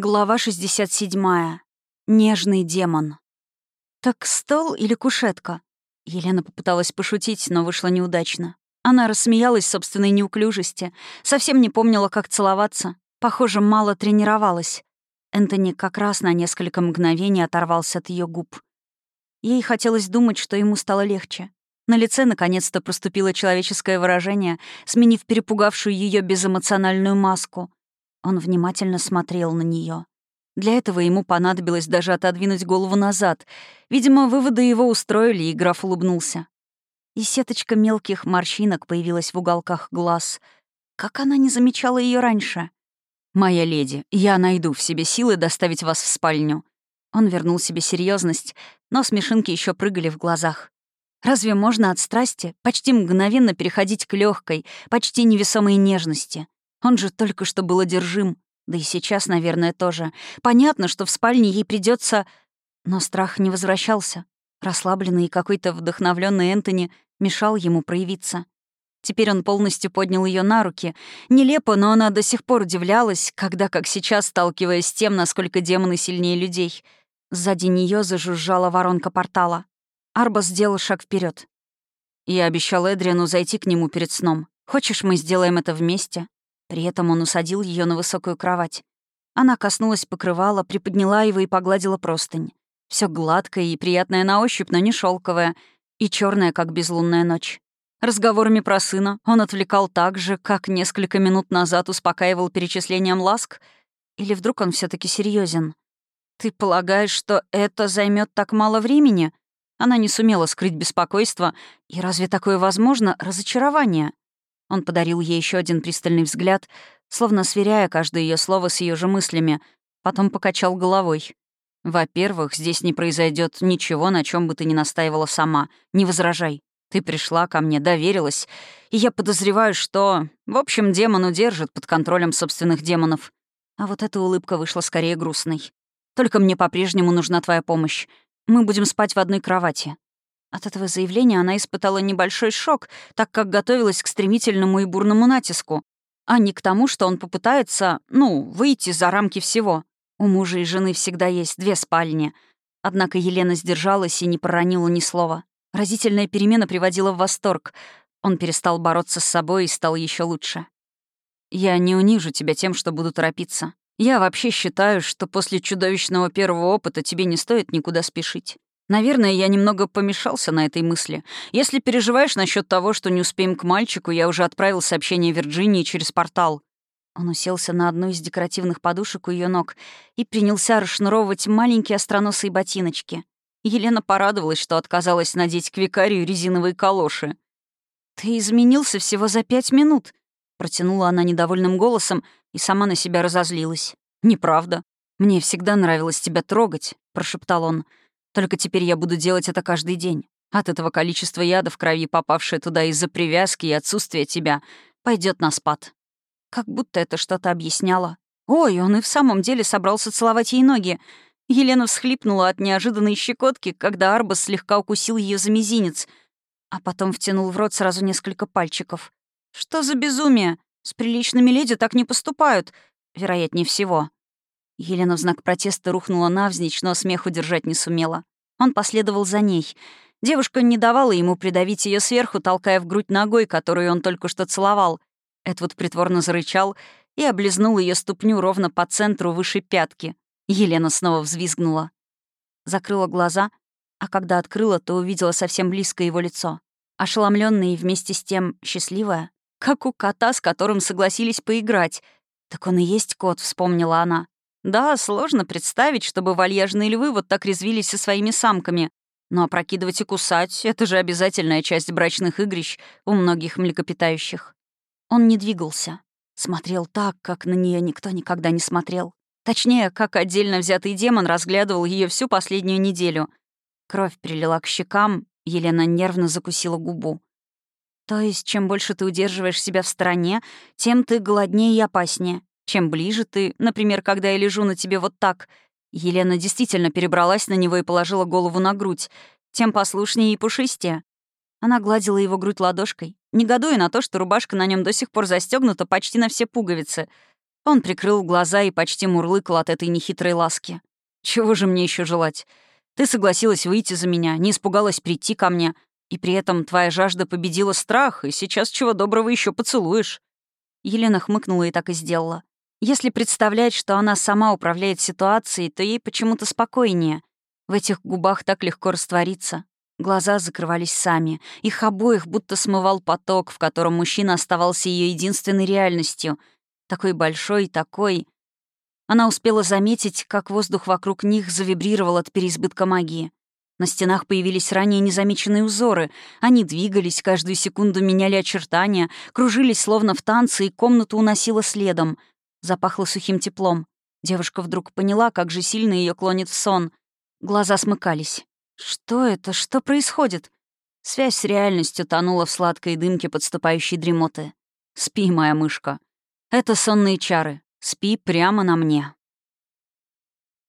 Глава 67. Нежный демон. «Так стол или кушетка?» Елена попыталась пошутить, но вышло неудачно. Она рассмеялась собственной неуклюжести, совсем не помнила, как целоваться. Похоже, мало тренировалась. Энтони как раз на несколько мгновений оторвался от ее губ. Ей хотелось думать, что ему стало легче. На лице наконец-то проступило человеческое выражение, сменив перепугавшую ее безэмоциональную маску — он внимательно смотрел на нее. Для этого ему понадобилось даже отодвинуть голову назад. Видимо, выводы его устроили, и граф улыбнулся. И сеточка мелких морщинок появилась в уголках глаз. Как она не замечала ее раньше? «Моя леди, я найду в себе силы доставить вас в спальню». Он вернул себе серьезность, но смешинки еще прыгали в глазах. Разве можно от страсти почти мгновенно переходить к легкой, почти невесомой нежности? Он же только что был одержим. Да и сейчас, наверное, тоже. Понятно, что в спальне ей придется, Но страх не возвращался. Расслабленный и какой-то вдохновленный Энтони мешал ему проявиться. Теперь он полностью поднял ее на руки. Нелепо, но она до сих пор удивлялась, когда, как сейчас, сталкиваясь с тем, насколько демоны сильнее людей. Сзади нее зажужжала воронка портала. Арбас сделал шаг вперед. Я обещал Эдриану зайти к нему перед сном. Хочешь, мы сделаем это вместе? При этом он усадил ее на высокую кровать. Она коснулась покрывала, приподняла его и погладила простынь. Все гладкое и приятное на ощупь, но не шелковое, и черное, как безлунная ночь. Разговорами про сына он отвлекал так же, как несколько минут назад успокаивал перечислением ласк. Или вдруг он все таки серьезен? «Ты полагаешь, что это займет так мало времени?» Она не сумела скрыть беспокойство, и разве такое возможно разочарование? Он подарил ей еще один пристальный взгляд, словно сверяя каждое ее слово с ее же мыслями, потом покачал головой. «Во-первых, здесь не произойдет ничего, на чем бы ты ни настаивала сама. Не возражай. Ты пришла ко мне, доверилась, и я подозреваю, что... В общем, демон удержит под контролем собственных демонов. А вот эта улыбка вышла скорее грустной. Только мне по-прежнему нужна твоя помощь. Мы будем спать в одной кровати. От этого заявления она испытала небольшой шок, так как готовилась к стремительному и бурному натиску, а не к тому, что он попытается, ну, выйти за рамки всего. У мужа и жены всегда есть две спальни. Однако Елена сдержалась и не проронила ни слова. Разительная перемена приводила в восторг. Он перестал бороться с собой и стал еще лучше. «Я не унижу тебя тем, что буду торопиться. Я вообще считаю, что после чудовищного первого опыта тебе не стоит никуда спешить. Наверное, я немного помешался на этой мысли. Если переживаешь насчет того, что не успеем к мальчику, я уже отправил сообщение Вирджинии через портал. Он уселся на одну из декоративных подушек у ее ног и принялся расшнуровывать маленькие остроносые ботиночки. Елена порадовалась, что отказалась надеть к викарию резиновые калоши. «Ты изменился всего за пять минут», — протянула она недовольным голосом и сама на себя разозлилась. «Неправда. Мне всегда нравилось тебя трогать», — прошептал он. Только теперь я буду делать это каждый день. От этого количество яда в крови, попавшее туда из-за привязки и отсутствия тебя, пойдет на спад. Как будто это что-то объясняло. Ой, он и в самом деле собрался целовать ей ноги. Елена всхлипнула от неожиданной щекотки, когда Арбас слегка укусил ее за мизинец, а потом втянул в рот сразу несколько пальчиков. Что за безумие? С приличными леди так не поступают. Вероятнее всего. Елена в знак протеста рухнула навзничь, но смех удержать не сумела. Он последовал за ней. Девушка не давала ему придавить ее сверху, толкая в грудь ногой, которую он только что целовал. Эдвуд притворно зарычал и облизнул ее ступню ровно по центру выше пятки. Елена снова взвизгнула. Закрыла глаза, а когда открыла, то увидела совсем близко его лицо. Ошеломленное и вместе с тем счастливое, как у кота, с которым согласились поиграть. «Так он и есть кот», — вспомнила она. Да, сложно представить, чтобы вальяжные львы вот так резвились со своими самками. Но опрокидывать и кусать — это же обязательная часть брачных игрищ у многих млекопитающих. Он не двигался. Смотрел так, как на нее никто никогда не смотрел. Точнее, как отдельно взятый демон разглядывал ее всю последнюю неделю. Кровь прилила к щекам, Елена нервно закусила губу. То есть, чем больше ты удерживаешь себя в стороне, тем ты голоднее и опаснее. Чем ближе ты, например, когда я лежу на тебе вот так, Елена действительно перебралась на него и положила голову на грудь, тем послушнее и пушистее. Она гладила его грудь ладошкой, негодуя на то, что рубашка на нем до сих пор застегнута почти на все пуговицы. Он прикрыл глаза и почти мурлыкал от этой нехитрой ласки. «Чего же мне еще желать? Ты согласилась выйти за меня, не испугалась прийти ко мне, и при этом твоя жажда победила страх, и сейчас чего доброго еще поцелуешь». Елена хмыкнула и так и сделала. Если представлять, что она сама управляет ситуацией, то ей почему-то спокойнее. В этих губах так легко раствориться. Глаза закрывались сами. Их обоих будто смывал поток, в котором мужчина оставался ее единственной реальностью. Такой большой, такой... Она успела заметить, как воздух вокруг них завибрировал от переизбытка магии. На стенах появились ранее незамеченные узоры. Они двигались, каждую секунду меняли очертания, кружились словно в танце, и комнату уносило следом. Запахло сухим теплом. Девушка вдруг поняла, как же сильно ее клонит в сон. Глаза смыкались. Что это? Что происходит? Связь с реальностью тонула в сладкой дымке подступающей дремоты. «Спи, моя мышка. Это сонные чары. Спи прямо на мне».